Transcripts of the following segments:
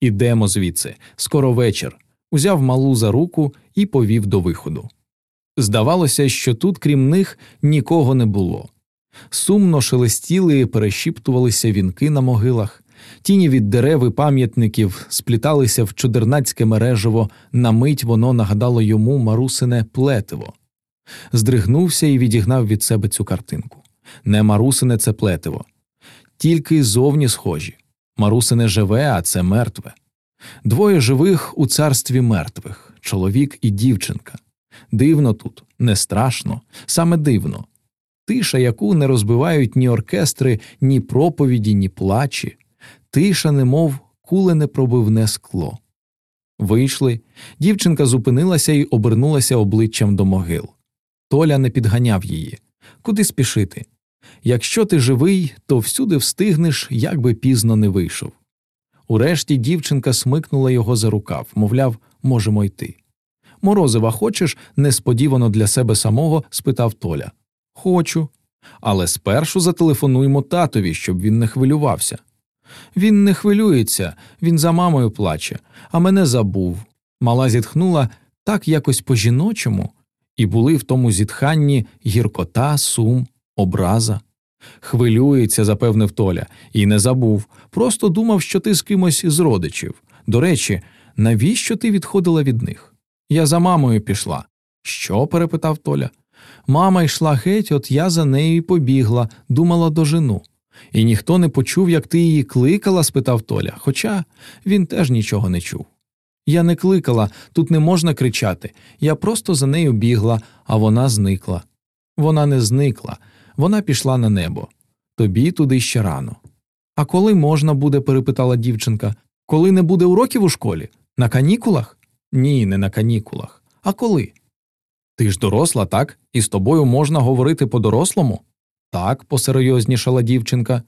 Ідемо звідси, скоро вечір. Узяв малу за руку і повів до виходу. Здавалося, що тут, крім них, нікого не було. Сумно шелестіли і перешіптувалися вінки на могилах, тіні від дерев і пам'ятників спліталися в чудернацьке мережево, на мить воно нагадало йому марусине плетиво. Здригнувся і відігнав від себе цю картинку. Не марусине це плетиво, тільки зовні схожі. Марусине живе, а це мертве. Двоє живих у царстві мертвих чоловік і дівчинка. Дивно тут, не страшно, саме дивно. Тиша, яку не розбивають ні оркестри, ні проповіді, ні плачі, тиша, немов кулене пробивне скло. Вийшли, дівчинка зупинилася і обернулася обличчям до могил. Толя не підганяв її. Куди спішити? Якщо ти живий, то всюди встигнеш, як би пізно не вийшов. Урешті дівчинка смикнула його за рукав, мовляв, можемо йти. Морозива, хочеш? несподівано для себе самого спитав Толя. Хочу. Але спершу зателефонуймо татові, щоб він не хвилювався. Він не хвилюється, він за мамою плаче, а мене забув. Мала зітхнула так якось по жіночому, і були в тому зітханні гіркота, сум, образа. Хвилюється, запевнив Толя, і не забув. Просто думав, що ти з кимось з родичів. До речі, навіщо ти відходила від них? Я за мамою пішла. Що? перепитав Толя. Мама йшла геть, от я за нею побігла, думала до жену. І ніхто не почув, як ти її кликала? спитав Толя, хоча він теж нічого не чув. Я не кликала, тут не можна кричати. Я просто за нею бігла, а вона зникла. Вона не зникла, вона пішла на небо. Тобі туди ще рано. А коли можна буде? перепитала дівчинка. Коли не буде уроків у школі? На канікулах? Ні, не на канікулах. А коли? Ти ж доросла, так? І з тобою можна говорити по дорослому? Так, посерйознішала дівчинка.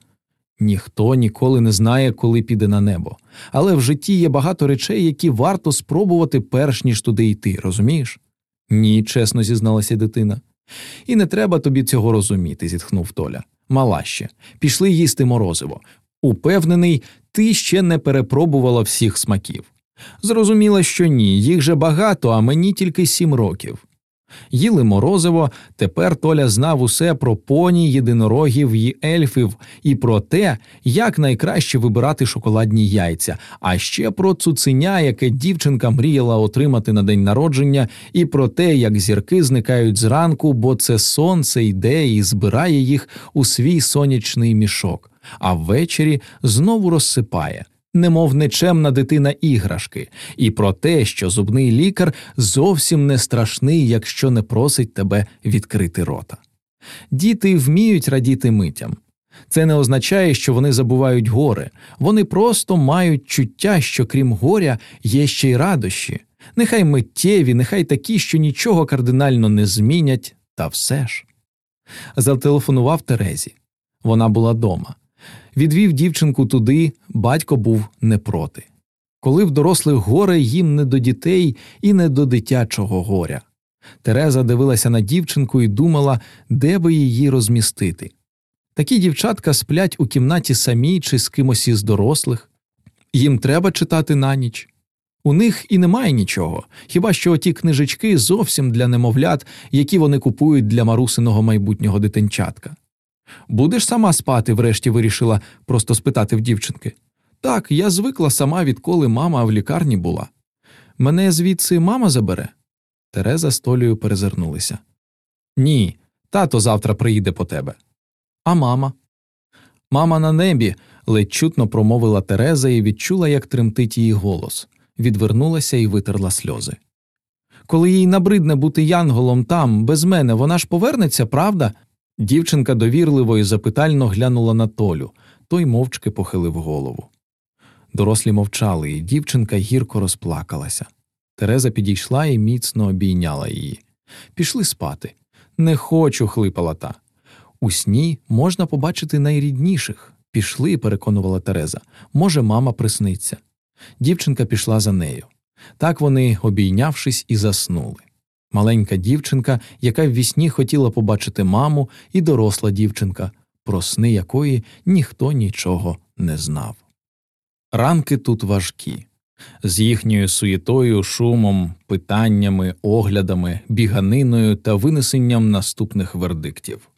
Ніхто ніколи не знає, коли піде на небо. Але в житті є багато речей, які варто спробувати перш ніж туди йти, розумієш? Ні, чесно зізналася дитина. І не треба тобі цього розуміти, зітхнув Толя. Мала ще. Пішли їсти морозиво. Упевнений, ти ще не перепробувала всіх смаків. Зрозуміла, що ні, їх же багато, а мені тільки сім років. Їли морозиво, тепер Толя знав усе про поні, єдинорогів і ельфів, і про те, як найкраще вибирати шоколадні яйця, а ще про цуценя, яке дівчинка мріяла отримати на день народження, і про те, як зірки зникають зранку, бо це сонце йде і збирає їх у свій сонячний мішок, а ввечері знову розсипає немов нечемна дитина іграшки, і про те, що зубний лікар зовсім не страшний, якщо не просить тебе відкрити рота. Діти вміють радіти митям. Це не означає, що вони забувають горе, вони просто мають чуття, що крім горя є ще й радощі, нехай миттєві, нехай такі, що нічого кардинально не змінять, та все ж. Зателефонував Терезі. Вона була дома відвів дівчинку туди, батько був не проти. Коли в дорослих горе їм не до дітей і не до дитячого горя. Тереза дивилася на дівчинку і думала, де би її розмістити. Такі дівчатка сплять у кімнаті самі чи з кимось із дорослих, їм треба читати на ніч. У них і немає нічого, хіба що оті книжечки зовсім для немовлят, які вони купують для марусиного майбутнього дитинчатка. Будеш сама спати, врешті вирішила просто спитати в дівчинки. Так, я звикла сама, відколи мама в лікарні була. Мене звідси мама забере. Тереза з Толею перезирнулися. Ні, тато завтра приїде по тебе. А мама? Мама на небі, ледь чутно промовила Тереза і відчула, як тремтить її голос, відвернулася і витерла сльози. Коли їй набридне бути янголом там, без мене, вона ж повернеться, правда? Дівчинка довірливо і запитально глянула на Толю, той мовчки похилив голову. Дорослі мовчали, і дівчинка гірко розплакалася. Тереза підійшла і міцно обійняла її. Пішли спати. Не хочу, хлипала та. У сні можна побачити найрідніших. Пішли, переконувала Тереза. Може, мама присниться. Дівчинка пішла за нею. Так вони, обійнявшись, і заснули маленька дівчинка, яка в вісні хотіла побачити маму, і доросла дівчинка, про сни якої ніхто нічого не знав. Ранки тут важкі. З їхньою суєтою, шумом, питаннями, оглядами, біганиною та винесенням наступних вердиктів.